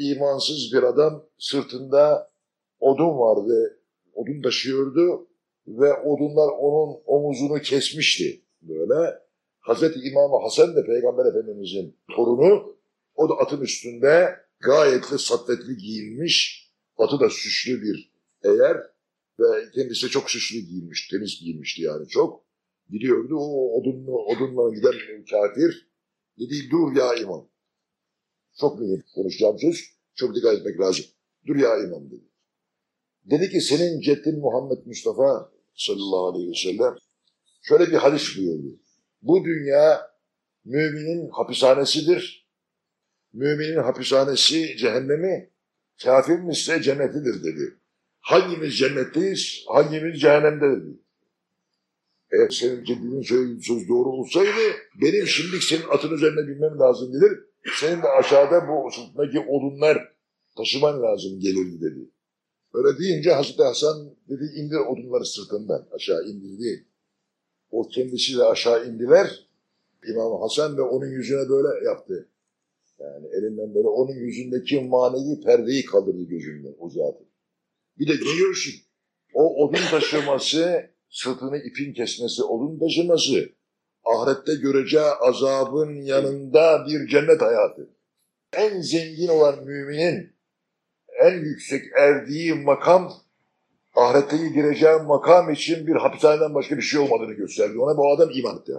imansız bir adam sırtında odun vardı. Odun taşıyordu ve odunlar onun omuzunu kesmişti böyle. Hazreti İmam Hasan da Peygamber Efendimizin torunu. O da atın üstünde gayet de satvetli giyinmiş. Atı da süslü bir eğer ve kendisi çok süslü giyinmiş, temiz giyinmişti yani çok. Gidiyordu o odunlu, odunla giden kafir dedi dur ya imam. Çok mühim konuşacağım söz. Çok dikkat etmek lazım. Dur ya imam dedi. Dedi ki senin ceddin Muhammed Mustafa sallallahu aleyhi ve sellem şöyle bir hadis buyurdu. Bu dünya müminin hapishanesidir. Müminin hapishanesi cehennemi, kafirin ise cennetidir dedi. Hangimiz cennetteyiz, hangimiz cehennemde dedi. Eğer senin ceddinin söz doğru olsaydı benim şimdi senin atın üzerine binmem lazım gelir. Senin de aşağıda bu sırtındaki odunlar taşıman lazım gelirdi dedi. Öyle deyince Hazreti Hasan dedi indir odunları sırtından aşağı indirdi. O kendisi de aşağı indiler. İmam Hasan ve onun yüzüne böyle yaptı. Yani elinden böyle onun yüzündeki manevi perdeyi kaldırdı gözünden uzattı. Bir de görsün? O odun taşıması, sırtını ipin kesmesi, odun taşıması, ahirette göreceği azabın yanında bir cennet hayatı. En zengin olan müminin en yüksek erdiği makam, ahirette gireceği makam için bir hapishaneden başka bir şey olmadığını gösterdi. Ona bu adam iman etti.